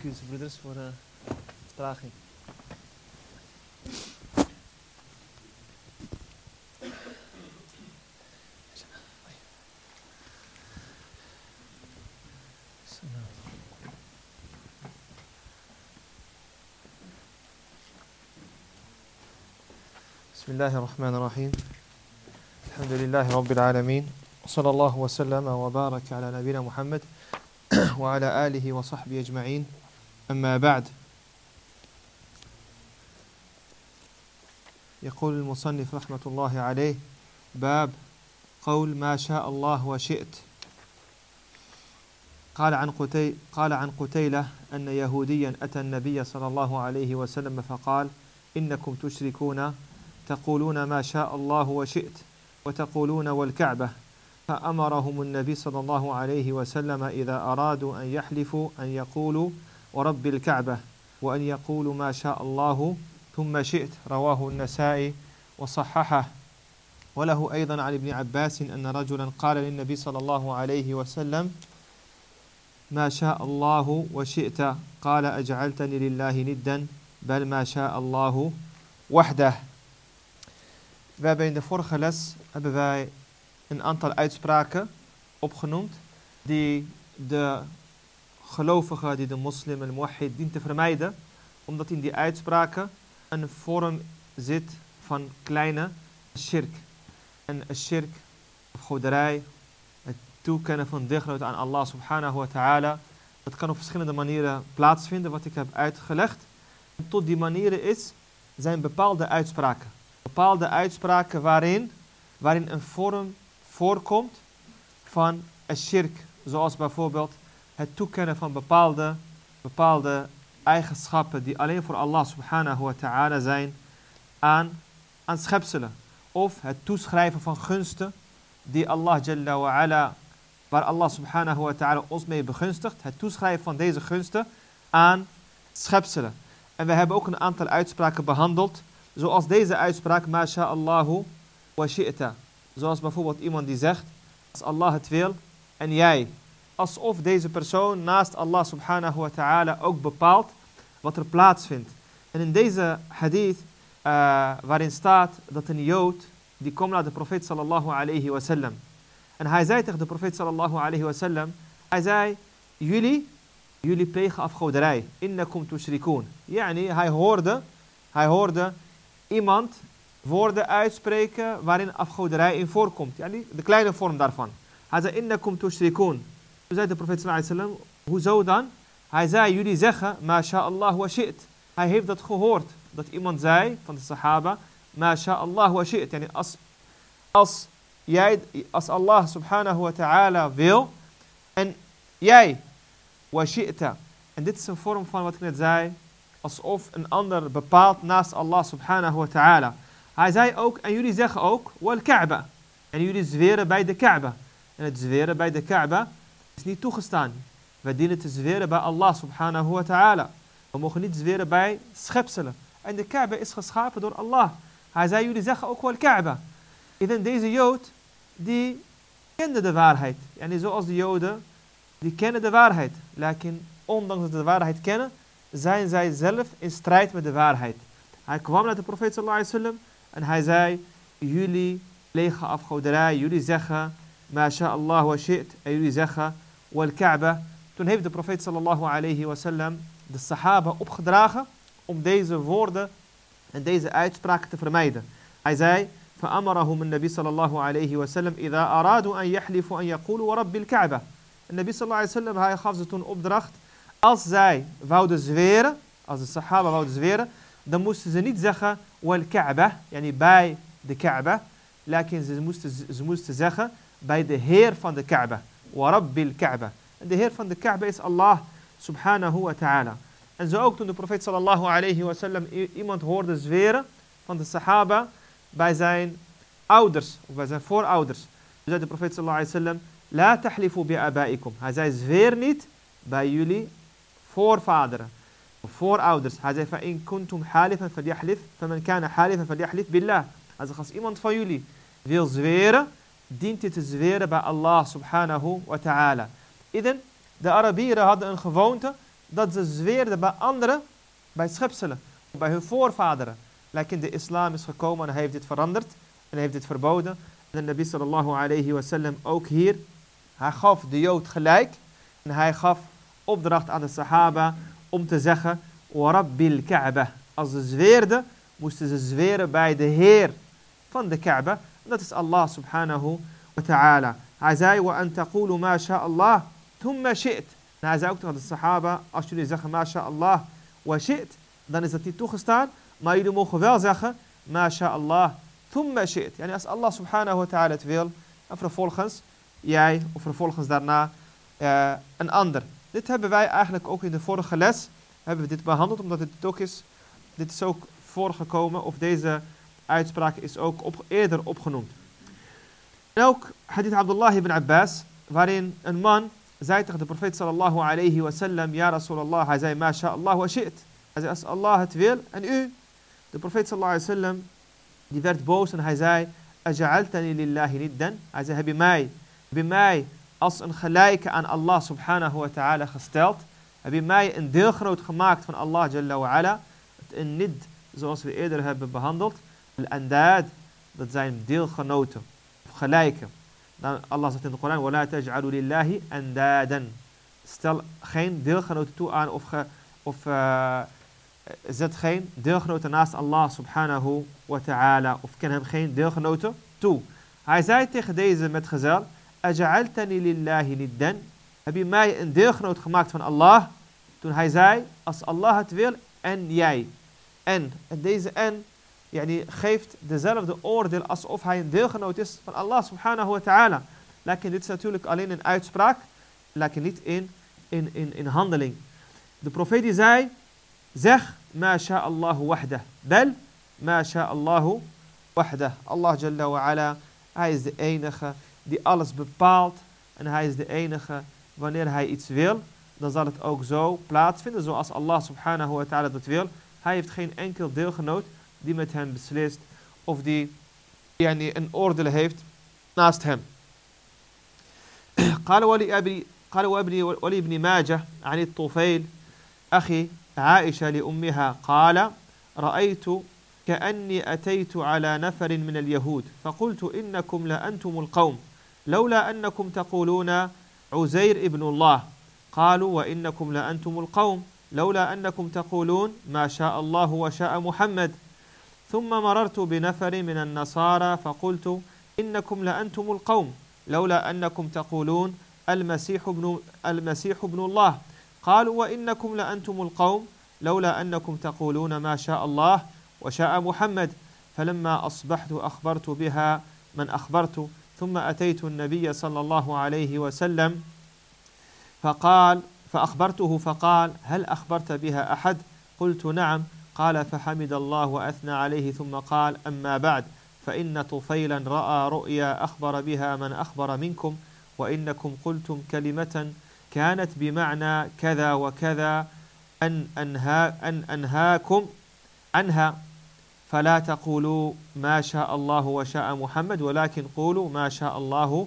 excuses broeders voor de vertraging. بسم الله الرحمن الرحيم الحمد لله رب العالمين وصلى الله وسلم وبارك على نبينا محمد وعلى آله وصحبه أجمعين أما بعد. يقول المصنف رحمة الله عليه باب قول ما شاء الله وشئت. قال عن قتي قال عن قتيلة أن يهوديا أتى النبي صلى الله عليه وسلم فقال إنكم تشركون تقولون ما شاء الله وشئت وتقولون والكعبة. فأمرهم النبي صلى الله عليه وسلم إذا أرادوا أن يحلفوا أن يقولوا ورب الكعبة وأن يقولوا ما شاء الله ثم شئت رواه النسائي وصححه. وله أيضا عن ابن عباس أن رجلا قال للنبي صلى الله عليه وسلم ما شاء الله وشئت. قال أجعلتني لله ندا بل ما شاء الله وحده. We hebben in de vorige les hebben wij een aantal uitspraken opgenoemd die de gelovige, die de moslim en muwahid dient te vermijden, omdat in die uitspraken een vorm zit van kleine shirk. En shirk, of goderij, het toekennen van deugdheid aan Allah subhanahu wa ta'ala, dat kan op verschillende manieren plaatsvinden, wat ik heb uitgelegd. En tot die manieren is, zijn bepaalde uitspraken. Bepaalde uitspraken waarin, waarin een vorm voorkomt van een shirk. Zoals bijvoorbeeld het toekennen van bepaalde, bepaalde eigenschappen die alleen voor Allah subhanahu wa ta'ala zijn aan, aan schepselen. Of het toeschrijven van gunsten die Allah jalla wa ala, waar Allah subhanahu wa ta'ala ons mee begunstigt. Het toeschrijven van deze gunsten aan schepselen. En we hebben ook een aantal uitspraken behandeld. Zoals deze uitspraak, masha'allahu wa shi'ta. Zoals bijvoorbeeld iemand die zegt, als Allah het wil en jij. Alsof deze persoon naast Allah subhanahu wa ta'ala ook bepaalt wat er plaatsvindt. En in deze hadith, uh, waarin staat dat een Jood, die komt naar de profeet sallallahu alayhi wa sallam. En hij zei tegen de profeet sallallahu alayhi wa sallam, hij zei, jullie, jullie plegen afgoderij. Innakum tushrikoon. Yani, hij hoorde, hij hoorde iemand woorden uitspreken waarin afgoderij in voorkomt. Yani, de kleine vorm daarvan. Hij zei, innakum tushrikoon. Toen zei de profeet sallam, hoezo dan? Hij zei, jullie zeggen, masha'Allah wa shi't. Hij heeft dat gehoord. Dat iemand zei, van de sahaba, masha'Allah wa shi't. Yani als, als, als Allah subhanahu wa ta'ala wil, en jij, wa shi'ta. En dit is een vorm van wat ik net zei, alsof een ander bepaalt naast Allah subhanahu wa ta'ala. Hij zei ook, en jullie zeggen ook, wal Kaaba. En jullie zweren bij de Kaaba. En het zweren bij de Kaaba is niet toegestaan. We dienen te zweren bij Allah subhanahu wa ta'ala. We mogen niet zweren bij schepselen. En de Kaaba is geschapen door Allah. Hij zei, jullie zeggen ook wel Kaaba. En deze Jood, die kende de waarheid. En zoals de Joden, die kennen de waarheid. Lakin, ondanks dat ze de waarheid kennen, zijn zij zelf in strijd met de waarheid. Hij kwam naar de profeet sallallahu alaihi wasallam en hij zei, jullie plegen afgoderij, jullie zeggen, masha'Allah wa shi't. En jullie zeggen, wal Kaaba. Toen heeft de profeet sallallahu alayhi wasallam de sahaba opgedragen om deze woorden en deze uitspraken te vermijden. Hij zei: فأمرهم النبي صلى الله عليه وسلم إذا أرادوا أن يحلفوا أن يقولوا ورب الكعبة. En Nabi sallallahu alayhi wasallam hij gaf ze toen opdracht als zij wouden zweren, als de sahaba wouden zweren, dan moesten ze niet zeggen wal Kaaba, yani bij de Kaaba, lakin ze moesten, ze moesten zeggen bij de Heer van de Kaaba, rabbil Kaaba. En de Heer van de Kaaba is Allah subhanahu wa ta'ala. En zo ook toen de profeet sallallahu alayhi wa sallam iemand hoorde zweren van de sahaba bij zijn ouders of bij zijn voorouders. Toen zei de profeet sallallahu alayhi wa sallam, la tahlifu bi abaikum. Hij zei zweer niet bij jullie voorvaderen voorouders. Hij zei, in kuntum halifan falyahlif, faman kana halifan falyahlif billah. Hij zegt, als iemand van jullie wil zweren, dient hij te zweren bij Allah subhanahu wa ta'ala. Iden, de Arabieren hadden een gewoonte dat ze zweerden bij anderen, bij schepselen, bij hun voorvaderen. Lekker de islam is gekomen en hij heeft dit veranderd en heeft dit verboden. En de Nabi sallallahu alayhi wa sallam ook hier, hij gaf de Jood gelijk en hij gaf opdracht aan de Sahaba om te zeggen, Rabbil Kaaba. Als ze zweerden, moesten ze zweren bij de Heer van de Kaaba. Dat is Allah subhanahu wa ta'ala. Hij zei, wa an taqulu ma sha Allah, thumma shi't. En hij zei ook tegen de Sahaba, als jullie zeggen ma sha Allah wa shi't, dan is dat niet toegestaan. Maar jullie mogen wel zeggen, ma sha Allah, thumma shi't. Yani als Allah subhanahu wa ta'ala het wil, en vervolgens jij, of vervolgens daarna uh, een ander. Dit hebben wij eigenlijk ook in de vorige les, hebben we dit behandeld, omdat het ook is, dit is ook voorgekomen, of deze uitspraak is ook eerder opgenoemd. En ook hadith Abdullah ibn Abbas, waarin een man zei tegen de profeet sallallahu alayhi wa sallam, Ja Rasulallah, hij zei, Ma Allah wa shi't. Hij zei, als Allah het wil en u. De profeet sallallahu alayhi wa sallam, die werd boos en hij zei, Aja'altani lillahi niddan. Hij zei, heb je mij, heb je mij als een gelijke aan Allah subhanahu wa ta'ala gesteld? Heb je mij een deelgenoot gemaakt van Allah jalla wa ala? Een nid, zoals we eerder hebben behandeld. Al-andad, dat zijn deelgenoten, of gelijken. Dan Allah zegt in de Koran, وَلَا تَجْعَلُوا لِلَّهِ أَنْدَادًا Stel geen deelgenoten toe aan of, ge, of uh, zet geen deelgenoten naast Allah subhanahu wa ta'ala. Of ken hem geen deelgenoten toe. Hij zei tegen deze metgezel, أَجَعَلْتَنِي لِلَّهِ نِدًّا Heb je mij een deelgenoot gemaakt van Allah? Toen hij zei, als Allah het wil en jij. En, en deze en yani, geeft dezelfde oordeel alsof hij een deelgenoot is van Allah subhanahu wa ta'ala. Lekker dit is natuurlijk alleen een uitspraak, lekker niet in, in, in, in handeling. De profeet die zei, zeg, ma Allahu wahda. Bel, ma Allahu wahda. Allah jalla wa ala, hij is de enige die alles bepaalt. En hij is de enige, wanneer hij iets wil, dan zal het ook zo plaatsvinden zoals Allah subhanahu wa ta'ala dat wil. Hij heeft geen enkel deelgenoot die met hem beslist of die yani, een oordeel heeft naast hem. قال ولي أبي قال وابني ولي ابن ماجه عن الطفيل أخي عائشة لأمها قال رأيت كأني أتيت على نفر من اليهود فقلت إنكم لأنتم القوم لولا أنكم تقولون عزير ابن الله قالوا وإنكم لأنتم القوم لولا أنكم تقولون ما شاء الله وشاء محمد ثم مررت بنفر من النصارى فقلت إنكم لأنتم القوم لولا أنكم تقولون المسيح ابن, المسيح ابن الله. قالوا وإنكم لأنتم القوم لولا أنكم تقولون ما شاء الله وشاء محمد. فلما أصبحت أخبرت بها من أخبرت ثم أتيت النبي صلى الله عليه وسلم فقال فأخبرته فقال هل أخبرت بها أحد؟ قلت نعم. قال فحمد الله وأثنى عليه ثم قال أما بعد فإن طفيلا رأى رؤيا أخبر بها من أخبر منكم وإنكم قلتم كلمة كانت بمعنى كذا وكذا أن, أنها أن أنهاكم عنها فلا تقولوا ما شاء الله وشاء محمد ولكن قولوا ما شاء الله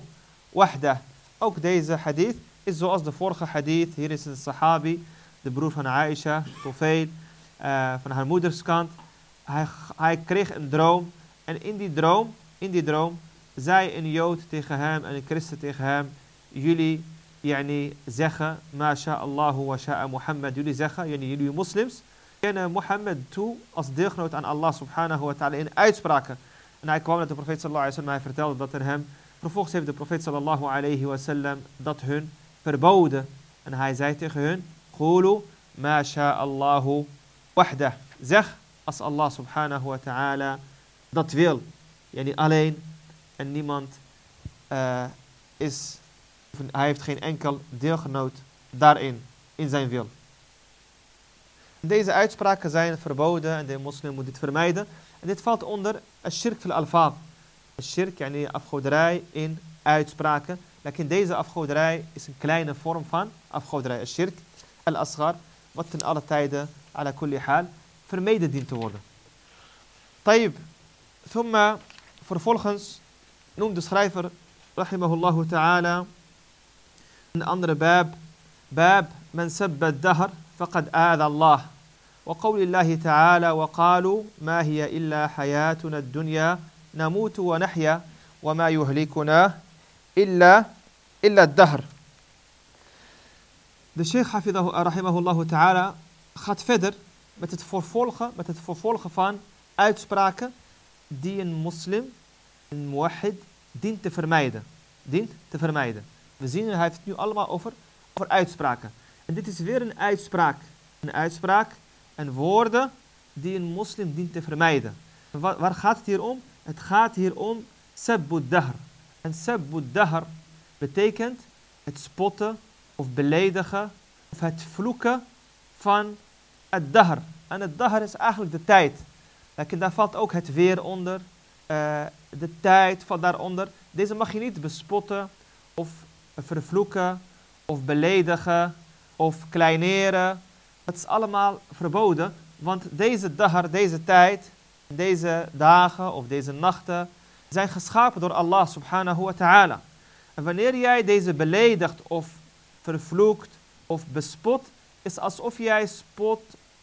وحده Ook deze hadith is zoals de sahabi, de broer van Aisha, Tufayl. Uh, van haar moederskant. Hij, hij kreeg een droom. En in die droom, in die droom, zei een Jood tegen hem en een christen tegen hem. Jullie yani, zeggen, Allahu wa sha'a Muhammad. Jullie zeggen, yani, jullie moslims, kennen Mohammed toe als deelgenoot aan Allah subhanahu wa ta'ala in uitspraken. En hij kwam naar de profeet sallallahu alayhi. Hij vertelde dat er hem. Vervolgens heeft de profeet sallallahu alayhi wa dat hun verboden. En hij zei tegen hun, Qulu ma Allahu wahda. Zeg als Allah subhanahu wa ta'ala dat wil. Yani alleen en niemand uh, is, hij heeft geen enkel deelgenoot daarin, in zijn wil. Deze uitspraken zijn verboden en de moslim moet dit vermijden. En dit valt onder shirk fil alfaad. Shirk, yani afgoderij in uitspraken. Lekker deze afgoderij is een kleine vorm van afgoderij. Shirk al-asghar, wat ten alle tijden ala kulli haal, vermeden dient te worden. Tayyib, thumma, vervolgens noemt de schrijver, rahimahullahu ta'ala, een andere bab, bab men sabba dahr فقد آذى الله وقول الله تعالى وقالوا ما هي إلا حياتنا الدنيا نموت ونحيا وما يهلكنا إلا إلا الدهر De Sheikh rahimahullah ta'ala gaat verder met het vervolgen, met het vervolgen van uitspraken die een moslim, een muwahid, dient te vermijden. Dient te vermijden. We zien, hij heeft het nu allemaal over, over uitspraken. En dit is weer een uitspraak. Een uitspraak en woorden die een moslim dient te vermijden. Waar, gaat het hier om? Het gaat hier om sabbud dahr. En sabbud dahr betekent het spotten of beledigen of het vloeken van het dahr. En het dahr is eigenlijk de tijd. daar valt ook het weer onder. Uh, de tijd valt daaronder. Deze mag je niet bespotten of vervloeken of beledigen of kleineren. Dat is allemaal verboden, want deze dagar, deze tijd, deze dagen of deze nachten zijn geschapen door Allah subhanahu wa ta'ala. En wanneer jij deze beledigt of vervloekt of bespot, is alsof jij spot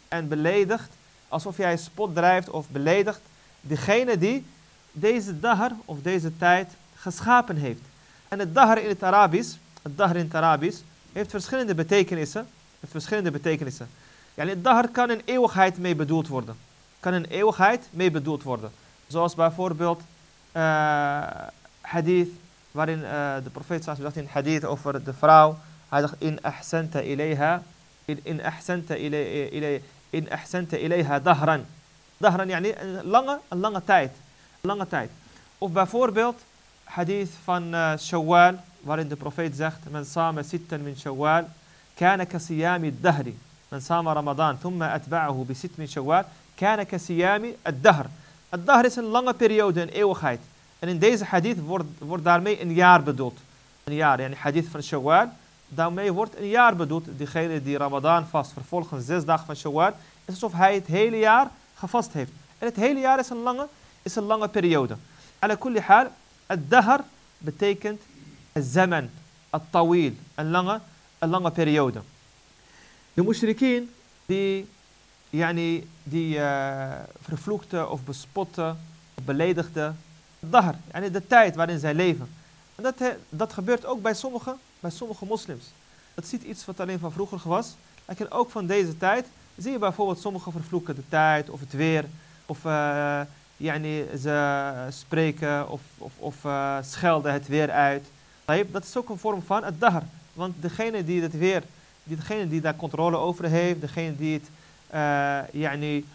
en beledigt, alsof jij spot drijft of beledigt, degene die deze dagar of deze tijd geschapen heeft. En het dagar in het Arabisch, het in het Arabisch, heeft verschillende betekenissen. Heeft verschillende betekenissen. Yani het dagar kan een eeuwigheid mee bedoeld worden. Kan een eeuwigheid mee bedoeld worden. Zoals bijvoorbeeld uh, hadith, waarin uh, de profeet zegt in hadith over de vrouw. هذا إن أحسنت إليها إن أحسنت إلي إلي إن أحسنت إليها ظهرا ظهرا يعني لغة لغة تايت لغة تايت. وفي فوربيلت حديث فن شوال وارد البروفيت زخت من صام ستا من شوال كان كصيام الدهر. من صام رمضان ثم أتبعه بست من شوال كان كصيام الدهر. الدهر سن لغة بريود إن إيه وخايت إن ديز حديث فور فور دارمي إن يار بدوت. إن يار يعني حديث فن شوال Daarmee wordt een jaar bedoeld. Degene die Ramadan vast vervolgens zes dagen van Shawwal. is alsof hij het hele jaar gevast heeft. En het hele jaar is een lange, is een lange periode. Ala kulli hal, het dahar betekent het zaman, het tawil, een lange, een lange periode. De mushrikeen die, yani, die eh, vervloekte of bespotte, of beledigde, dahar, yani de tijd waarin zij leven. En dat, dat gebeurt ook bij sommigen bij sommige moslims. Dat ziet iets wat alleen van vroeger was. En ook van deze tijd zie je bijvoorbeeld sommige vervloeken de tijd of het weer. Of uh, yani, ze spreken of, of, of uh, schelden het weer uit. Dat is ook een vorm van het dahr. Want degene die het weer degene die daar controle over heeft, degene die het uh, yani,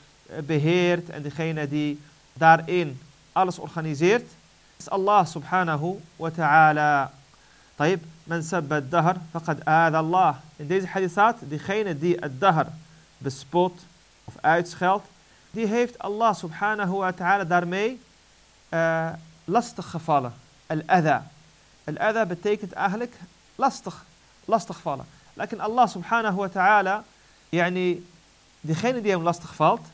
beheert en degene die daarin alles organiseert, is Allah subhanahu wa ta'ala. طيب من سب الدهر فقد آذى الله. In deze hadithat, degene die het dahr bespot of uitscheldt, die heeft Allah subhanahu wa ta'ala daarmee uh, lastig gevallen. Al-adha. Al-adha betekent eigenlijk lastig, lastig vallen. Lekin Allah subhanahu wa ta'ala, yani, degene die hem lastig valt,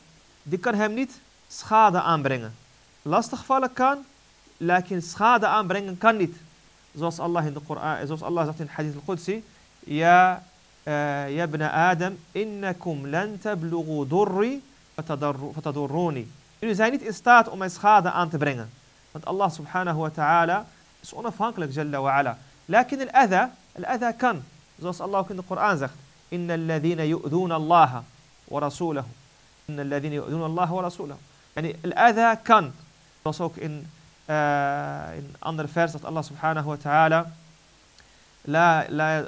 die kan hem niet schade aanbrengen. Lastigvallen kan, lekin schade aanbrengen kan niet. Zoals Allah in de Koran, zoals Allah zegt in Hadith al-Qudsi, ja, uh, ibn Adam, innakum lan tablughu durri fatadurruni. Jullie zijn niet in staat om mij schade aan te brengen. Want Allah subhanahu wa ta'ala is onafhankelijk, jalla wa ala. Lekin al-adha, al-adha kan. Zoals Allah ook in de Koran zegt. Inna alladhina yu'dhuna Allah wa rasulahu. Inna alladhina yu'dhuna Allah wa rasulahu. Yani al-adha kan. Zoals ook in, uh, in een andere vers dat Allah subhanahu wa ta'ala la, la, uh,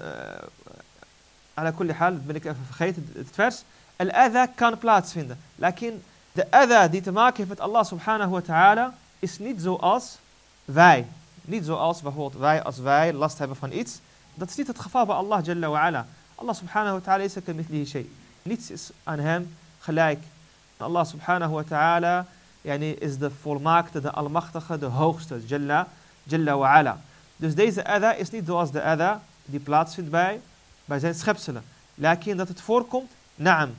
ala kulli hal, ben ik even vergeten, het vers. Al-adha kan plaatsvinden. Lakin de adha die te maken heeft met Allah subhanahu wa ta'ala is niet zoals wij. Niet zoals bijvoorbeeld wij als wij last hebben van iets. Dat is niet het geval bij Allah Jalla wa ala. Allah subhanahu wa ta'ala is shay. Niets is aan hem gelijk. Allah subhanahu wa ta'ala yani is de volmaakte, de almachtige, de hoogste, Jalla, Jalla wa ala. Dus deze Ada is niet zoals de Ada die plaatsvindt bij, bij zijn schepselen. Lakin dat het voorkomt, naam.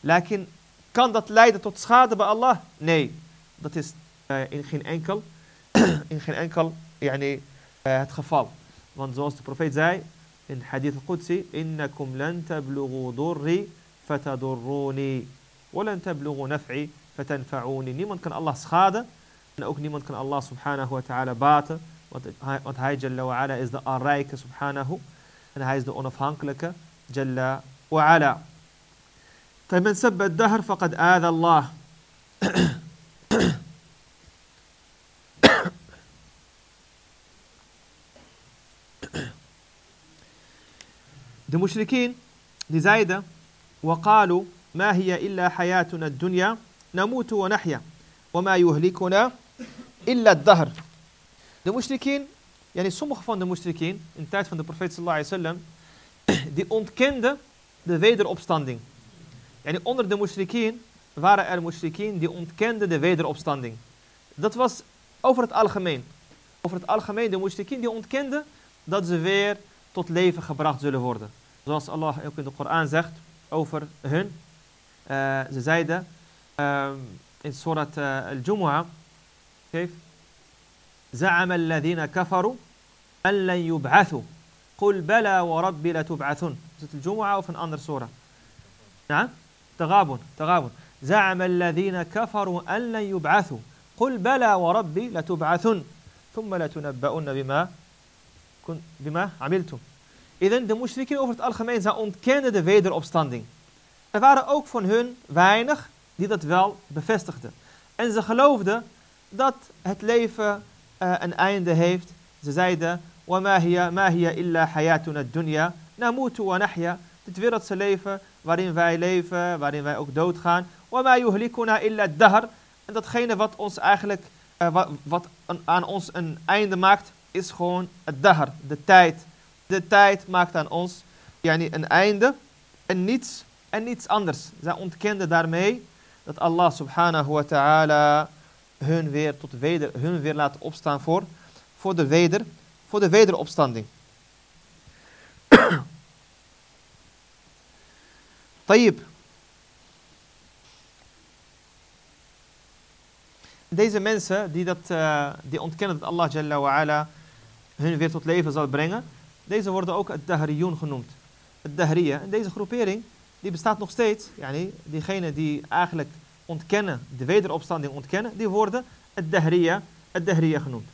Lakin kan dat leiden tot schade bij Allah? Nee, dat is eh, in geen enkel, in geen enkel yani, eh, het geval. Want zoals de profeet zei in hadith al-Qudsi, innakum lan tablughu durri fatadurruni, wa lan tablughu naf'i فتنفعوني. نيمون كان الله سخادة أوك نيمون كان الله سبحانه وتعالى بات وانت هاي جل وعلا إذا أرأيك سبحانه أنا هاي إذا أنفهانك لك جل وعلا. طيب، فمن سب الدهر فقد آذى الله. المشركين لزايدة وقالوا ما هي إلا حياتنا الدنيا. نموت ونحيا وما يهلكنا إلا الدهر De mushrikeen, yani sommige van de mushrikeen in de tijd van de profeet sallallahu alaihi wasallam, die ontkenden de wederopstanding. Yani onder de mushrikeen waren er mushrikeen die ontkenden de wederopstanding. Dat was over het algemeen. Over het algemeen de mushrikeen die ontkenden dat ze weer tot leven gebracht zullen worden. Zoals Allah ook in de Koran zegt over hun. Uh, ze zeiden uh, uh, al-Jumu'ah. كيف زعم الذين كفروا أن لن يبعثوا قل بلى وربي لتبعثون is het الجمعة of een andere surah نعم تغابن تغابن زعم الذين كفروا أن لن يبعثوا قل بلى وربي لتبعثن ثم لتنبؤن بما بما عملتم Idan de mushrikin over het algemeen, zij ontkenden de wederopstanding. Er waren ook van hun weinig die dat wel bevestigden. En ze geloofden dat het leven uh, een einde heeft. Ze zeiden, وَمَا هِيَ مَا هِيَ إِلَّا حَيَاتُنَا الدُّنْيَا نَمُوتُ وَنَحْيَا Dit wereldse leven waarin wij leven, waarin wij ook doodgaan. وَمَا يُهْلِكُنَا إِلَّا الدَّهَرِ En datgene wat ons eigenlijk, uh, wat, wat een, aan ons een einde maakt, is gewoon het dahr, de tijd. De tijd maakt aan ons yani een einde en niets, en niets anders. Zij ontkenden daarmee dat Allah subhanahu wa ta'ala hun weer tot weder, hun weer laat opstaan voor, voor de weder, voor de wederopstanding. Tayyib. Deze mensen die, dat, uh, die ontkennen dat Allah Jalla wa ala hun weer tot leven zal brengen, deze worden ook het Dahriyun genoemd. Het Dahriya. En deze groepering die bestaat nog steeds. Yani, diegenen die eigenlijk ontkennen, de wederopstanding ontkennen, die worden het Dahriya, het Dahriya genoemd.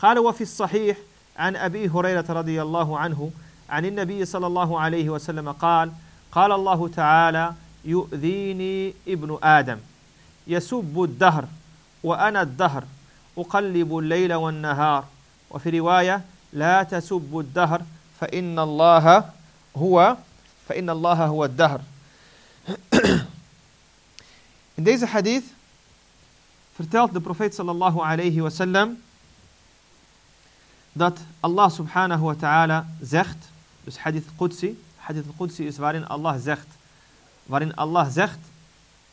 قال وفي الصحيح عن أبي هريرة رضي الله عنه عن النبي صلى الله عليه وسلم قال قال الله تعالى يؤذيني ابن آدم يسب الدهر وأنا الدهر أقلب الليل والنهار وفي رواية لا تسبوا الدهر فإن الله هو فإن الله هو الدهر In deze hadith vertelt de profeet sallallahu alayhi wa sallam dat Allah subhanahu wa ta'ala zegt, dus hadith Qudsi, hadith Qudsi is waarin Allah zegt, waarin Allah zegt,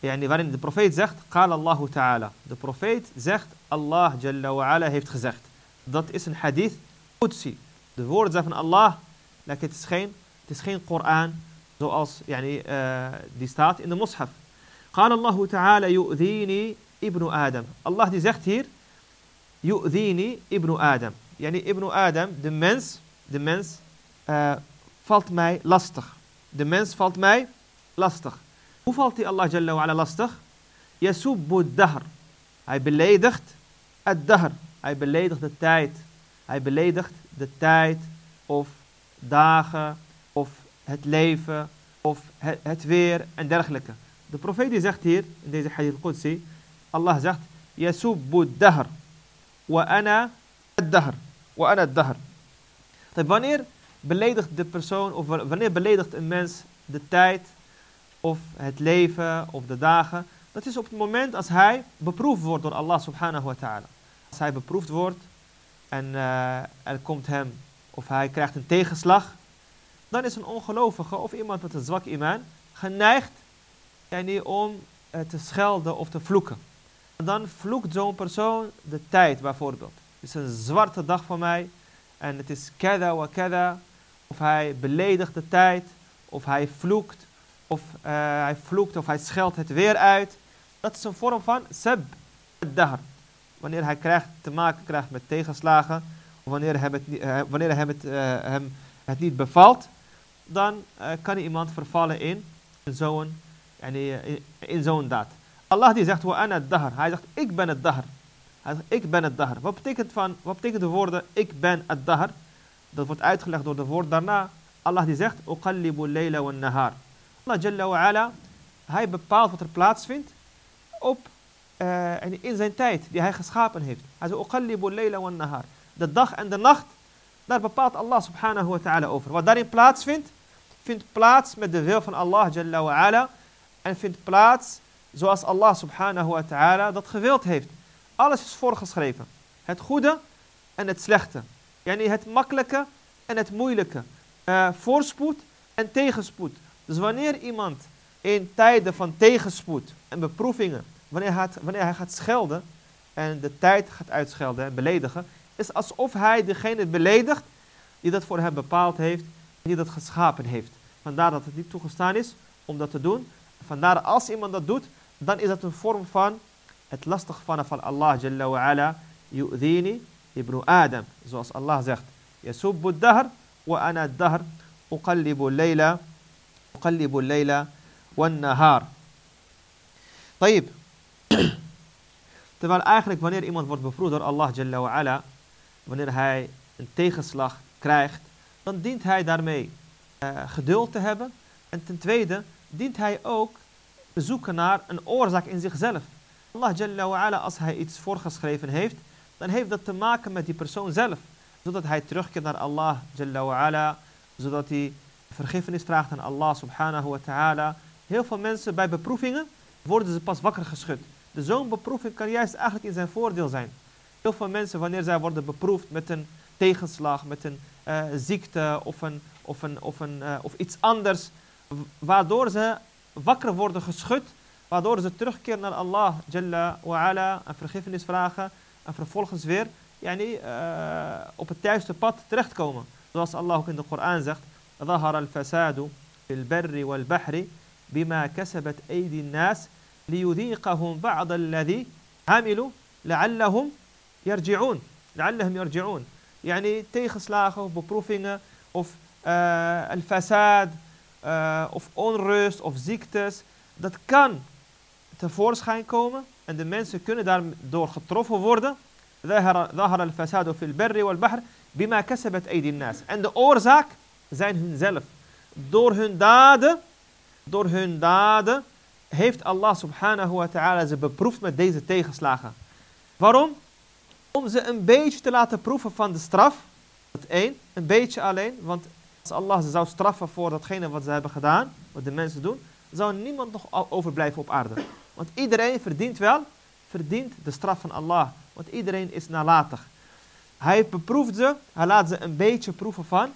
yani waarin de profeet zegt, qala Allahu ta'ala. De profeet zegt, Allah jalla wa ala heeft gezegd. Dat is een hadith Qudsi. De woorden zijn van Allah, like het is geen, is geen Koran zoals yani, uh, die staat in de mushaf. قال الله تعالى يؤذيني ابن آدم Allah die zegt hier يؤذيني ابن آدم يعني ابن آدم de mens de mens uh, valt mij lastig de mens valt mij lastig hoe valt hij Allah Jalla wa ala lastig يسب الدهر hij beledigt het dahr hij beledigt de tijd hij beledigt de tijd of dagen of het leven of het, weer en dergelijke. De profeet die zegt hier in deze hadith Qudsi, Allah zegt, Yasubbu dahr wa ana ad-dahr wa ana. Wanneer beledigt de persoon of wanneer beledigt een mens de tijd of het leven of de dagen, dat is op het moment als hij beproefd wordt door Allah subhanahu wa ta'ala. Als hij beproefd wordt en uh, er komt hem of hij krijgt een tegenslag, dan is een ongelovige of iemand met een zwak imaan geneigd yani, om uh, te schelden of te vloeken. En dan vloekt zo'n persoon de tijd bijvoorbeeld. Het is een zwarte dag voor mij en het is kada wa kada. Of hij beledigt de tijd, of hij vloekt, of uh, hij vloekt of hij scheldt het weer uit. Dat is een vorm van sab dahr wanneer hij krijgt, te maken krijgt met tegenslagen, of wanneer hem het, uh, wanneer hem het, hem het niet bevalt, dan uh, kan iemand vervallen in zo'n yani, in zo'n daad. Allah die zegt, wa dahr. Hij zegt, ik ben het dahr. Hij zegt, ik ben het dahr. Wat betekent, van, wat betekent de woorden, ik ben het dahr? Dat wordt uitgelegd door de woord daarna. Allah die zegt, uqallibu layla wa nahar. Allah Jalla ala, hij bepaalt wat er plaatsvindt op, uh, in zijn tijd die hij geschapen heeft. Hij zegt, uqallibu layla wa nahar. De dag en de nacht, daar bepaalt Allah subhanahu wa ta'ala over. Wat daarin plaatsvindt, vindt plaats met de wil van Allah Jalla wa ala. En vindt plaats zoals Allah subhanahu wa ta'ala dat gewild heeft. Alles is voorgeschreven. Het goede en het slechte. Yani het makkelijke en het moeilijke. Uh, voorspoed en tegenspoed. Dus wanneer iemand in tijden van tegenspoed en beproevingen, wanneer wanneer hij gaat schelden en de tijd gaat uitschelden en beledigen, is alsof hij degene beledigt die dat voor hem bepaald heeft, die dat geschapen heeft. Vandaar dat het niet toegestaan is om dat te doen. Vandaar als iemand dat doet, dan is dat een vorm van het lastigvallen van Allah Jalla wa ala. Yu'dini ibn Adam. Zoals Allah zegt. Yasubbu dahr wa ana dahr. Uqallibu layla. Uqallibu layla wan nahar. طيب. Terwijl eigenlijk wanneer iemand wordt beproefd door Allah Jalla wa ala, wanneer hij een tegenslag krijgt, dan dient hij daarmee uh, geduld te hebben. En ten tweede dient hij ook te zoeken naar een oorzaak in zichzelf. Allah Jalla wa ala, als hij iets voorgeschreven heeft, dan heeft dat te maken met die persoon zelf. Zodat hij terugkeert naar Allah Jalla wa ala, zodat hij vergiffenis vraagt aan Allah subhanahu wa ta'ala. Heel veel mensen bij beproevingen worden ze pas wakker geschud. De zo'n beproeving kan juist eigenlijk in zijn voordeel zijn. Heel veel mensen, wanneer zij worden beproefd met een tegenslag, met een uh, ziekte of, een, of, een, of, een, uh, of iets anders, waardoor ze wakker worden geschud, waardoor ze terugkeren naar Allah Jalla wa ala en vergiffenis vragen en vervolgens weer yani, uh, op het juiste pad terechtkomen. Zoals Allah ook in de Koran zegt, ظهر الفساد في البر والبحر بما كسبت أيدي الناس ليذيقهم بعض الذي عملوا لعلهم يرجعون لعلهم يرجعون يعني tegenslagen of beproevingen of uh, al-fasad uh, of onrust of ziektes, dat kan tevoorschijn komen en de mensen kunnen daardoor getroffen worden. ظهر الفساد في البر والبحر بما كسبت أيدي الناس. En de oorzaak zijn hunzelf. Door hun daden, door hun daden heeft Allah subhanahu wa ta'ala ze beproefd met deze tegenslagen. Waarom? Om ze een beetje te laten proeven van de straf. Dat één, een beetje alleen, want als Allah ze zou straffen voor datgene wat ze hebben gedaan, wat de mensen doen, zou niemand nog overblijven op aarde. Want iedereen verdient wel, verdient de straf van Allah. Want iedereen is nalatig. Hij beproeft ze, hij laat ze een beetje proeven van,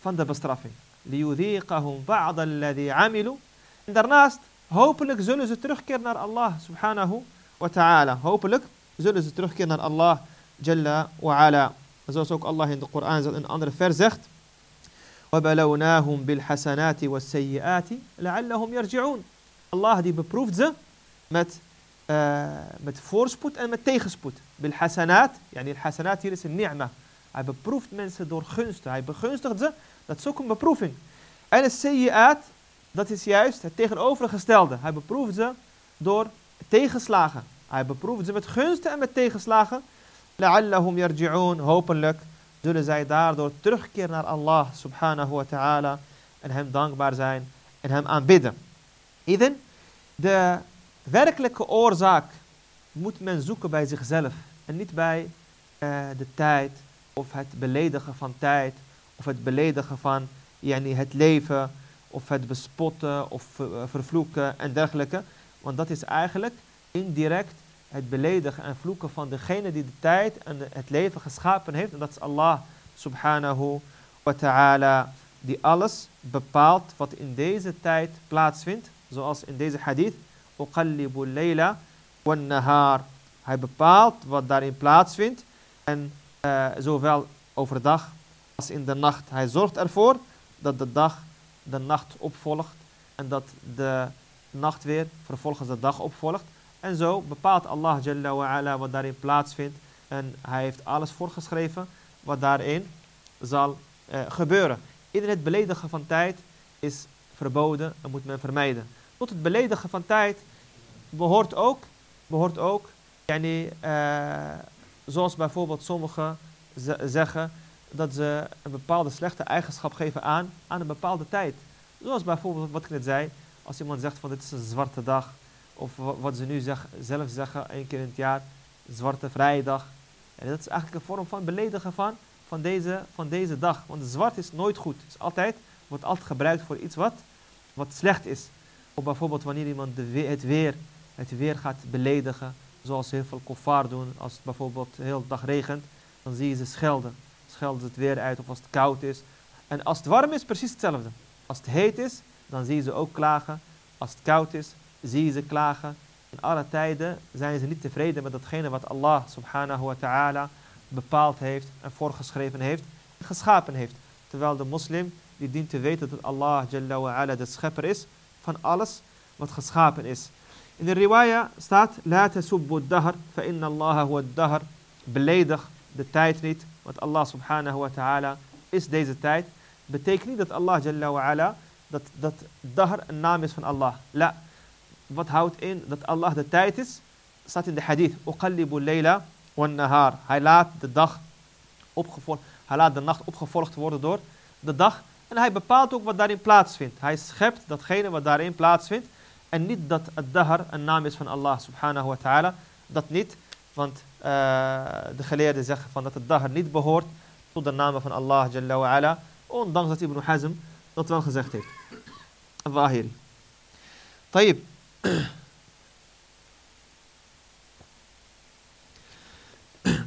van de bestraffing. En daarnaast, hopelijk zullen ze terugkeren naar Allah subhanahu wa ta'ala. Hopelijk zullen ze terugkeren naar Allah jalla wa ala. Zoals ook Allah in de Koran in een andere vers zegt. وَبَلَوْنَاهُمْ بِالْحَسَنَاتِ وَالسَّيِّئَاتِ لَعَلَّهُمْ يَرْجِعُونَ Allah die beproeft ze met, uh, met voorspoed en met tegenspoed. Bilhasanat, yani hasanat hier is een ni'ma. Hij beproeft mensen door gunsten. Hij begunstigt ze, dat is ook een beproeving. En het sayyi'at, dat is juist het tegenovergestelde. Hij beproeft ze door tegenslagen. Hij beproeft ze met gunsten en met tegenslagen. La'allahum yarji'un. Hopelijk zullen zij daardoor terugkeren naar Allah subhanahu wa ta'ala. En hem dankbaar zijn en hem aanbidden. Iden, de werkelijke oorzaak moet men zoeken bij zichzelf. En niet bij eh, de tijd of het beledigen van tijd. Of het beledigen van yani, het leven. Of het bespotten of eh, vervloeken en dergelijke. Want dat is eigenlijk indirect het beledigen en vloeken van degene die de tijd en het leven geschapen heeft. En dat is Allah subhanahu wa ta'ala. Die alles bepaalt wat in deze tijd plaatsvindt. Zoals in deze hadith. Uqallibu layla wa nahar. Hij bepaalt wat daarin plaatsvindt. En uh, zowel overdag als in de nacht. Hij zorgt ervoor dat de dag de nacht opvolgt. En dat de nacht weer vervolgens de dag opvolgt. En zo bepaalt Allah Jalla wa ala wat daarin plaatsvindt. En hij heeft alles voorgeschreven wat daarin zal uh, gebeuren. In het beledigen van tijd is verboden en moet men vermijden. Tot het beledigen van tijd behoort ook, behoort ook yani, uh, zoals bijvoorbeeld sommigen zeggen dat ze een bepaalde slechte eigenschap geven aan, aan een bepaalde tijd. Zoals bijvoorbeeld wat ik net zei, als iemand zegt van dit is een zwarte dag, of wat ze nu zeg, zelf zeggen, één keer in het jaar, zwarte vrijdag. En dat is eigenlijk een vorm van beledigen van, van, deze, van deze dag. Want zwart is nooit goed. Het is altijd, wordt altijd gebruikt voor iets wat, wat slecht is. Of bijvoorbeeld wanneer iemand het, weer, het weer gaat beledigen, zoals heel veel kofar doen. Als het bijvoorbeeld de hele dag regent, dan zie je ze schelden. Schelden ze het weer uit of als het koud is. En als het warm is, precies hetzelfde. Als het heet is, dan zie je ze ook klagen. Als het koud is, zie je ze klagen. In alle tijden zijn ze niet tevreden met datgene wat Allah subhanahu wa ta'ala bepaald heeft en voorgeschreven heeft en geschapen heeft. Terwijl de moslim die dient te weten dat Allah jalla wa ala de schepper is van alles wat geschapen is. In de riwaya staat, La tasubbu dahr, fa inna Allah huwa dahr. Beledig de tijd niet, want Allah subhanahu wa ta'ala is deze tijd. Betekent niet dat Allah jalla wa ala, dat, dat dahr een naam is van Allah. La, wat houdt in dat Allah de tijd is? Staat in de hadith. Uqallibu layla wa nahar. Hij laat de dag opgevolgd, hij laat de nacht opgevolgd worden door de dag. En hij bepaalt ook wat daarin plaatsvindt. Hij schept datgene wat daarin plaatsvindt. En niet dat het dahr een naam is van Allah subhanahu wa ta'ala. Dat niet, want uh, de geleerden zeggen van dat het dahr niet behoort tot de namen van Allah jalla wa ala. Ondanks dat Ibn Hazm dat wel gezegd heeft. Al-Zahiri. طيب De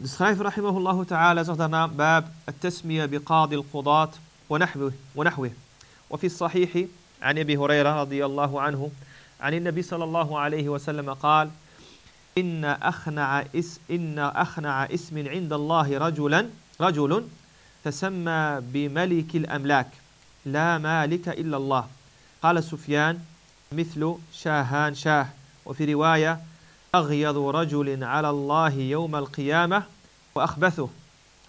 schrijver rahimahullah ta'ala zegt daarna باب التسمية بقاضي القضاة ونحوه ونحوه. وفي الصحيح عن أبي هريرة رضي الله عنه عن النبي صلى الله عليه وسلم قال إن أخنع اس إن أخنع إسم عند الله رجلا رجل تسمى بملك الأملاك لا مالك إلا الله. قال سفيان مثل شاهان شاه. وفي رواية أغيض رجل على الله يوم القيامة وأخبثه.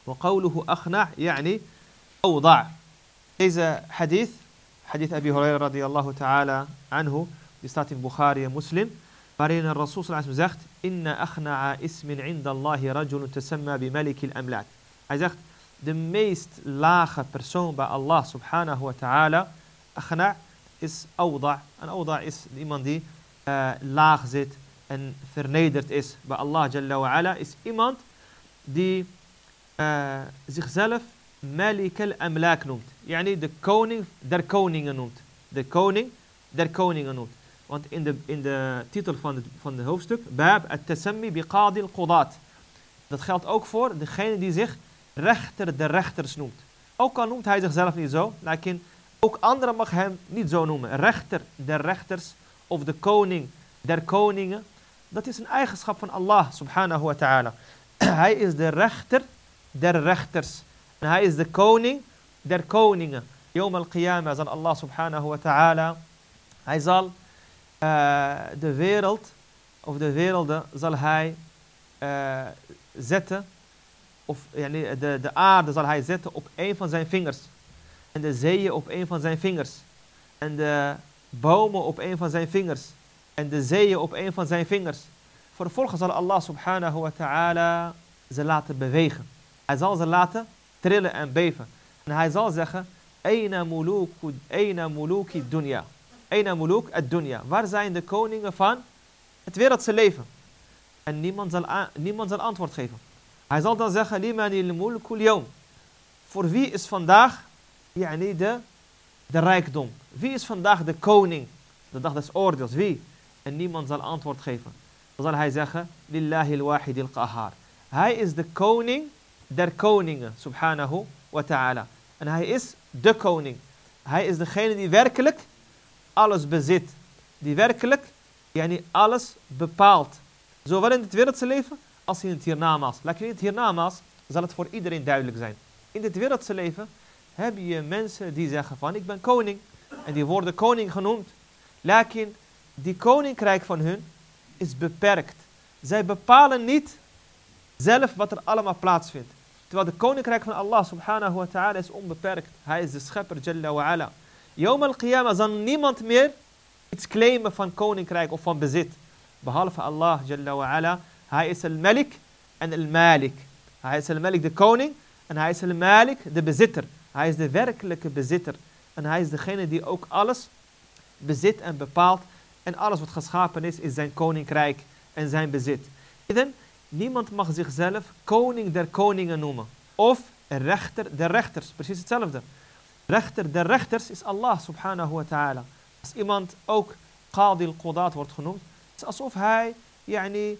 وقوله أخنع يعني أوضع. إذا حديث حديث أبي هريرة رضي الله تعالى عنه بستات البخاري مسلم waarin الرسول صلى الله عليه وسلم zegt إن أخنع اسم عند الله رجل تسمى بملك الأملاك. hij zegt de meest lage persoon bij Allah subhanahu wa ta'ala أخنع is awda. En awda is iemand die uh, laag zit en vernederd is bij Allah Jalla wa ala. Is iemand die uh, zichzelf Malik al-Amlak noemt. Yani de koning der koningen noemt. De koning der koningen noemt. Want in de, in de titel van het, van hoofdstuk, Bab at-Tasammi bi Qadi al-Qudat. Dat geldt ook voor degene die zich rechter de rechters noemt. Ook al noemt hij zichzelf niet zo, lakin ook anderen mag hem niet zo noemen. Rechter der rechters of de koning der koningen. Dat is een eigenschap van Allah subhanahu wa ta'ala. hij is de rechter der rechters. En hij is de koning der koningen. Yom al-Qiyamah zal Allah subhanahu wa ta'ala. Hij zal uh, de wereld, of de werelden, zal hij uh, zetten. Of yani, de, de aarde zal hij zetten op een van zijn vingers en de zeeën op een van zijn vingers. En de bomen op een van zijn vingers. En de zeeën op een van zijn vingers. Vervolgens zal Allah subhanahu wa ta'ala ze laten bewegen. Hij zal ze laten trillen en beven. En hij zal zeggen, Eina muluki dunya. Eina muluk ad dunya. Waar zijn de koningen van het wereldse leven? En niemand zal, niemand zal antwoord geven. Hij zal dan zeggen, limanil mulkul yawm. Voor wie is vandaag yani de, de rijkdom. Wie is vandaag de koning? De dag des oordeels. Wie? En niemand zal antwoord geven. Dan zal hij zeggen, Lillahi al-wahid al-qahar. Hij is de koning der koningen, subhanahu wa ta'ala. En hij is de koning. Hij is degene die werkelijk alles bezit. Die werkelijk yani alles bepaalt. Zowel in het wereldse leven als in het hiernamaals. Lekker in het hiernamaals zal het voor iedereen duidelijk zijn. In het wereldse leven heb je mensen die zeggen van ik ben koning. En die worden koning genoemd. Lakin die koninkrijk van hun is beperkt. Zij bepalen niet zelf wat er allemaal plaatsvindt. Terwijl de koninkrijk van Allah subhanahu wa ta'ala is onbeperkt. Hij is de schepper Jalla wa ala. Yom al-Qiyamah zal niemand meer iets claimen van koninkrijk of van bezit. Behalve Allah Jalla wa ala. Hij is al-Malik en al-Malik. Hij is al-Malik de koning en hij is al-Malik de bezitter. Hij is de werkelijke bezitter. En hij is degene die ook alles bezit en bepaalt. En alles wat geschapen is, is zijn koninkrijk en zijn bezit. Niemand mag zichzelf koning der koningen noemen. Of rechter der rechters. Precies hetzelfde. Rechter der rechters is Allah subhanahu wa ta'ala. Als iemand ook qadi al-qudat wordt genoemd, is het alsof hij yani, uh,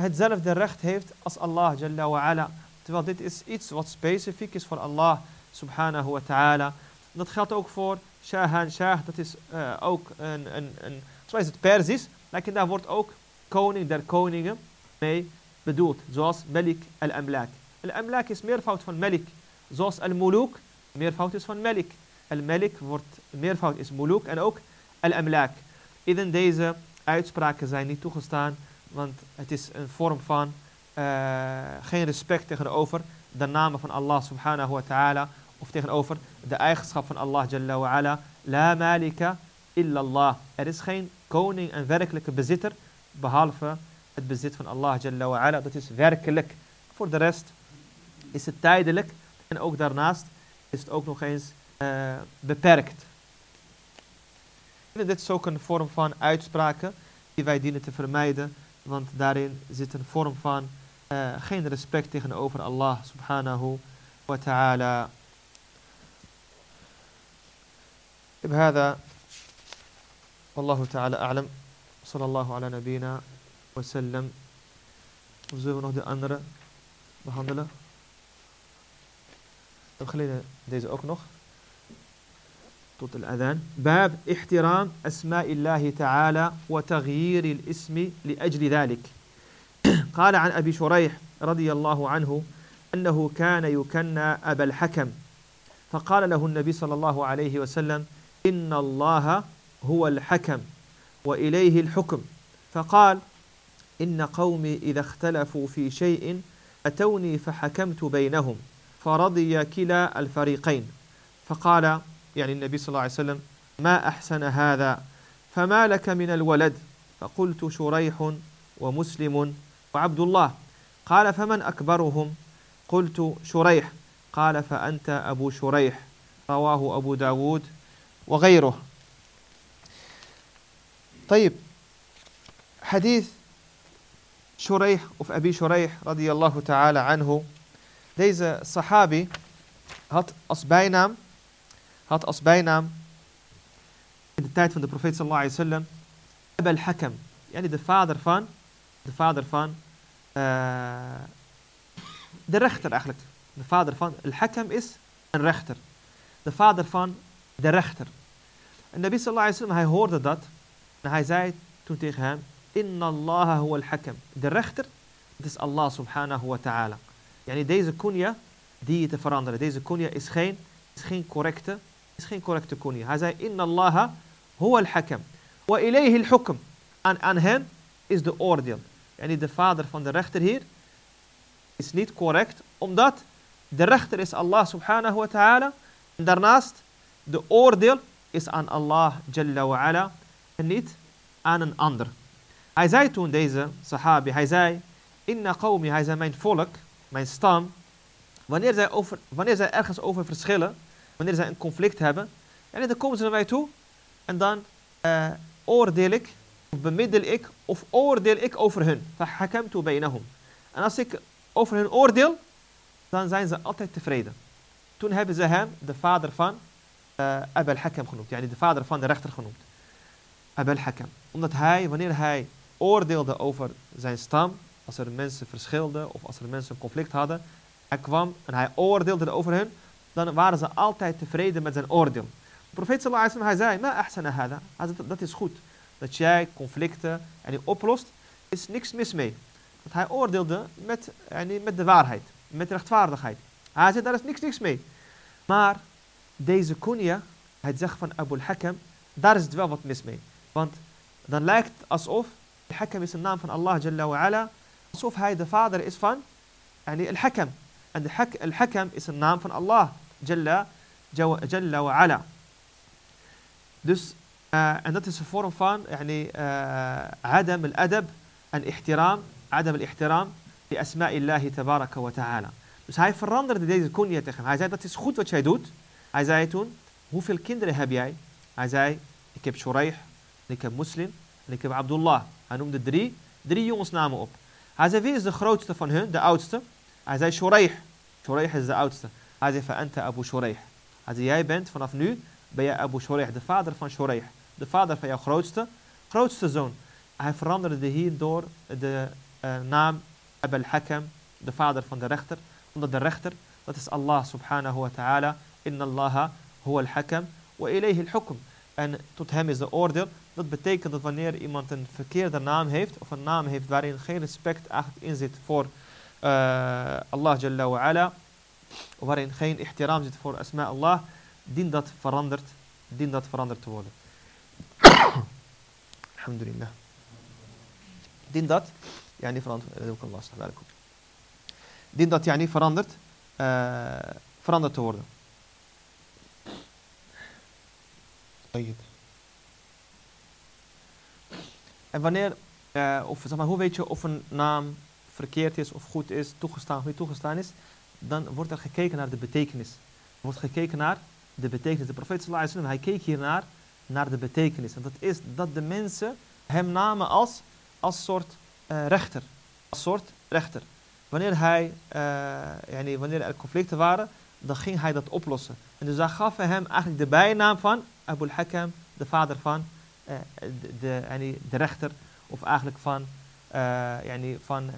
hetzelfde recht heeft als Allah jalla wa ala. Terwijl dit is iets wat specifiek is voor Allah subhanahu wa ta'ala. Dat geldt ook voor Shahan Shah, dat is uh, ook een, een, een, zoals het Persisch, maar daar wordt ook koning der koningen mee bedoeld, zoals Malik al-Amlak. Al-Amlak is meervoud van Malik, zoals al-Muluk meervoud is van Malik. Al-Malik wordt meervoud is Muluk en ook al-Amlak. Ieden deze uitspraken zijn niet toegestaan, want het is een vorm van uh, geen respect tegenover de namen van Allah subhanahu wa ta'ala of tegenover de eigenschap van Allah Jalla wa ala. La malika illallah. Er is geen koning en werkelijke bezitter behalve het bezit van Allah Jalla wa ala. Dat is werkelijk. Voor de rest is het tijdelijk en ook daarnaast is het ook nog eens uh, beperkt. dit is ook een vorm van uitspraken die wij dienen te vermijden, want daarin zit een vorm van uh, geen respect tegenover Allah subhanahu wa ta'ala. بهذا والله تعالى أعلم صلى الله على نبينا وسلم andere behandelen? Dan geleden deze ook nog. Tot de adhan. باب احترام أسماء الله تعالى وتغيير الاسم لأجل ذلك. قال عن أبي شريح رضي الله عنه أنه كان يكنى أبا الحكم فقال له النبي صلى الله عليه وسلم إن الله هو الحكم وإليه الحكم. فقال إن قومي إذا اختلفوا في شيء أتوني فحكمت بينهم فرضي كلا الفريقين. فقال يعني النبي صلى الله عليه وسلم ما أحسن هذا؟ فما لك من الولد؟ فقلت شريح ومسلم وعبد الله. قال فمن أكبرهم؟ قلت شريح. قال فأنت أبو شريح. رواه أبو داود وغيره طيب حديث شريح of Abi Shuraih radiyallahu ta'ala anhu. Deze sahabi had als bijnaam, had als bijnaam in de tijd van de profeet sallallahu alayhi wa sallam Ab al-Hakam. Yani de vader van, de vader van uh, de rechter eigenlijk. De vader van, al-Hakam is een rechter. De vader van de rechter. En Nabi sallallahu alayhi hij hoorde dat. En hij zei toen tegen hem, Inna Allah huwa al-hakam. De rechter, dat is Allah subhanahu wa ta'ala. Yani deze kunya, die je te veranderen. Deze kunya is geen, is geen correcte, is geen correcte kunya. Hij zei, Inna Allah huwa al-hakam. Wa ilayhi al-hukm. Aan, aan hem is de oordeel. Yani de vader van de rechter hier is niet correct, omdat de rechter is Allah subhanahu wa ta'ala. En daarnaast, de oordeel is aan Allah Jalla wa ala en niet aan een ander. Hij zei toen deze sahabi, hij zei, inna qawmi, hij zei mijn volk, mijn stam, wanneer zij, over, wanneer zij ergens over verschillen, wanneer zij een conflict hebben, en dan komen ze naar mij toe en dan uh, oordeel ik, of bemiddel ik, of oordeel ik over hun. En als ik over hun oordeel, dan zijn ze altijd tevreden. Toen hebben ze hem, de vader van uh, Ab al-Hakam genoemd. Yani de vader van de rechter genoemd. Ab al-Hakam. Omdat hij, wanneer hij oordeelde over zijn stam, als er mensen verschilden of als er mensen een conflict hadden, hij kwam en hij oordeelde over hen, dan waren ze altijd tevreden met zijn oordeel. De profeet sallallahu hij zei, ma ahsana hada. Hij dat is goed. Dat jij conflicten en die oplost, is niks mis mee. Want hij oordeelde met, met de waarheid, met rechtvaardigheid. Hij zei, daar is niks, niks mee. Maar deze kunya, het zeggen van Abu al-Hakam, daar is het wel wat mis mee. Want dan lijkt het alsof, al-Hakam is een naam van Allah Jalla wa ala, alsof hij de vader is van al-Hakam. En al-Hakam is een naam van Allah Jalla, Jalla wa ala. Dus, uh, en dat is een vorm van yani, uh, adam al-adab en ihtiram, adam al-ihtiram bi asma'illahi tabaraka wa ta'ala. Dus hij veranderde deze kunya tegen hem. Hij zei, dat is goed wat jij doet. Hij zei toen, hoeveel kinderen heb jij? Hij zei, ik heb Shuraih, ik heb Muslim en ik heb Abdullah. Hij noemde drie, drie jongensnamen op. Hij zei, wie is de grootste van hun, de oudste? Hij zei, Shuraih. Shuraih is de oudste. Hij zei, fa'anta Abu Shuraih. Hij zei, jij bent vanaf nu, ben jij Abu Shuraih, de vader van Shuraih. De vader van jouw grootste, grootste zoon. Hij veranderde hierdoor de uh, naam Abel Hakam, de vader van de rechter. Omdat de rechter, dat is Allah subhanahu wa ta'ala. Inna Allaha huwa al-hakam wa ilayhi al-hukm. En tot hem is de oordeel. Dat betekent dat wanneer iemand een verkeerde naam heeft, of een naam heeft waarin geen respect eigenlijk in voor uh, Allah Jalla wa ala, waarin geen ihtiram zit voor asma Allah, dient dat veranderd, dient dat veranderd te worden. Alhamdulillah. Dient dat, ja niet veranderd, Allah Dient dat ja niet veranderd, uh, veranderd te worden. En wanneer, uh, of zeg maar, hoe weet je of een naam verkeerd is of goed is, toegestaan of niet toegestaan is? Dan wordt er gekeken naar de betekenis. Wordt gekeken naar de betekenis. De profeet sallallahu alaihi hij keek hiernaar, naar de betekenis. En dat is dat de mensen hem namen als, als soort uh, rechter. Als soort rechter. Wanneer, hij, yani, wanneer er conflicten waren, dan ging hij dat oplossen. En dus daar gaf hij hem eigenlijk de bijnaam van Abu al-Hakam, de vader van uh, de, de, yani, de rechter, of eigenlijk van, uh, yani, van uh,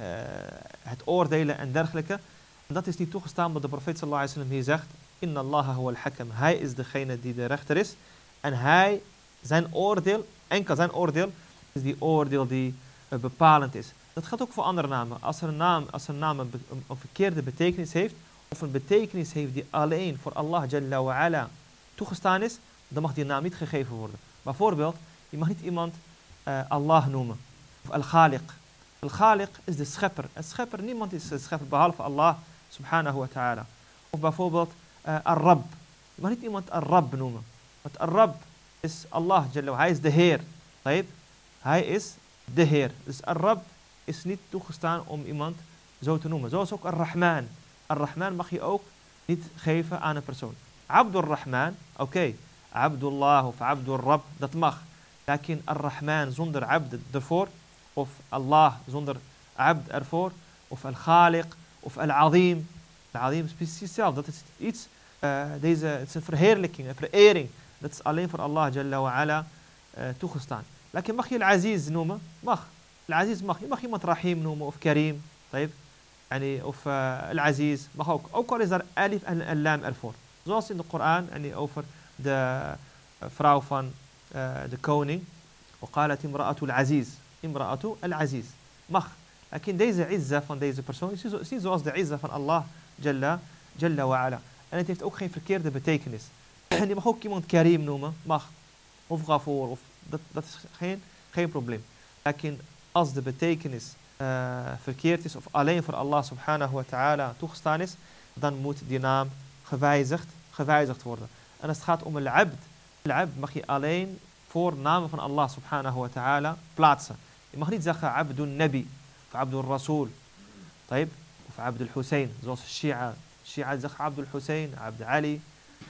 het oordelen en dergelijke. Dat is niet toegestaan omdat de profeet sallallahu alaihi wasallam hier zegt, Inna Allah huwa al-Hakam. Hij is degene die de rechter is. En hij, zijn oordeel, enkel zijn oordeel, is die oordeel die bepalend is. Dat geldt ook voor andere namen. Als een naam, als een, naam een, verkeerde betekenis heeft, of een betekenis heeft die alleen voor Allah Jalla ala toegestaan is, dan mag die naam niet gegeven worden. Bijvoorbeeld, je mag niet iemand uh, Allah noemen. Of Al-Khaliq. Al-Khaliq is de schepper. Een schepper, niemand is de schepper behalve Allah subhanahu wa ta'ala. Of bijvoorbeeld uh, Ar-Rab. Je mag niet iemand Ar-Rab noemen. Want Ar-Rab is Allah Hij is de Heer. Hij is de Heer. Dus Ar-Rab is niet toegestaan om iemand zo te noemen. Zoals ook Ar-Rahman. Ar-Rahman mag je ook niet geven aan een persoon. Abdul Rahman, oké. Okay. عبد الله وف عبد الرب دتمخ لكن الرحمن زندر عبد درفور وف الله زندر عبد أرفور وف الخالق وف العظيم. العظيم سبيسي سيلف ذات اتس اتس ديز اتس فور هيرليكينج فور ايرينج ذاتس الين فور الله جل وعلا uh, توخستان لكن uh, مخي العزيز نومه مخ. العزيز مخي مخي مط رحيم نومه وف كريم. طيب؟ يعني وف العزيز مخوك أو كوليزر ألف اللام أرفور. زوسي القران يعني اوفر uh, de vrouw van uh, de koning. وقالت امرأة العزيز امرأة العزيز mag. Lakin deze izza van deze persoon is niet zoals de izza van Allah Jalla, Jalla wa ala. En het heeft ook geen verkeerde betekenis. En je mag ook iemand karim noemen, mag. Of gafoor, of dat, dat is geen, geen probleem. Lakin als de betekenis uh, verkeerd is of alleen voor Allah subhanahu wa ta'ala toegestaan is, dan moet die naam gewijzigd, gewijzigd worden. En het gaat om al-abd, al-abd mag je alleen voor namen van Allah subhanahu wa ta'ala plaatsen. Je mag niet zeggen abdul nabi, of abdul rasul, طيب, of abdul hussein, zoals Shia. Shia zegt abdul hussein, abd ali,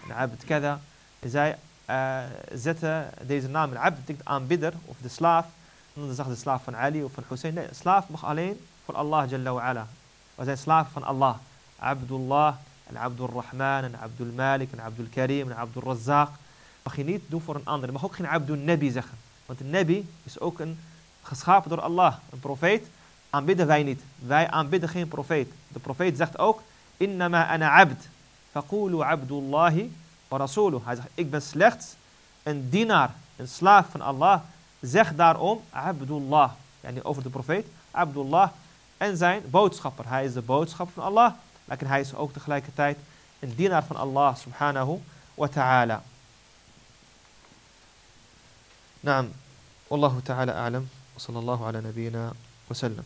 en abd kada. Zij uh, zetten deze naam, al-abd betekent aanbidder, of de slaaf, dan zegt de slaaf van Ali of van Hussein. Nee, slaaf mag alleen voor Allah Jalla wa ala. We zijn slaven van Allah. Abdullah en Abdul Rahman en Abdul Malik en Abdul Karim en Abdul Razzaq. Mag je niet doen voor een ander. Je mag ook geen Abdul Nabi zeggen. Want een Nabi is ook een geschapen door Allah. Een profeet aanbidden wij niet. Wij aanbidden geen profeet. De profeet zegt ook, innama ana abd. Faqulu abdullahi wa rasuluh. Hij zegt, ik ben slechts een dienaar, een slaaf van Allah Zeg daarom Abdullah, yani over de profeet, Abdullah en zijn boodschapper. Hij is de boodschapper van Allah, maar hij is ook tegelijkertijd een dienaar van Allah subhanahu wa ta'ala. نعم والله تعالى أعلم وصلى الله على نبينا وسلم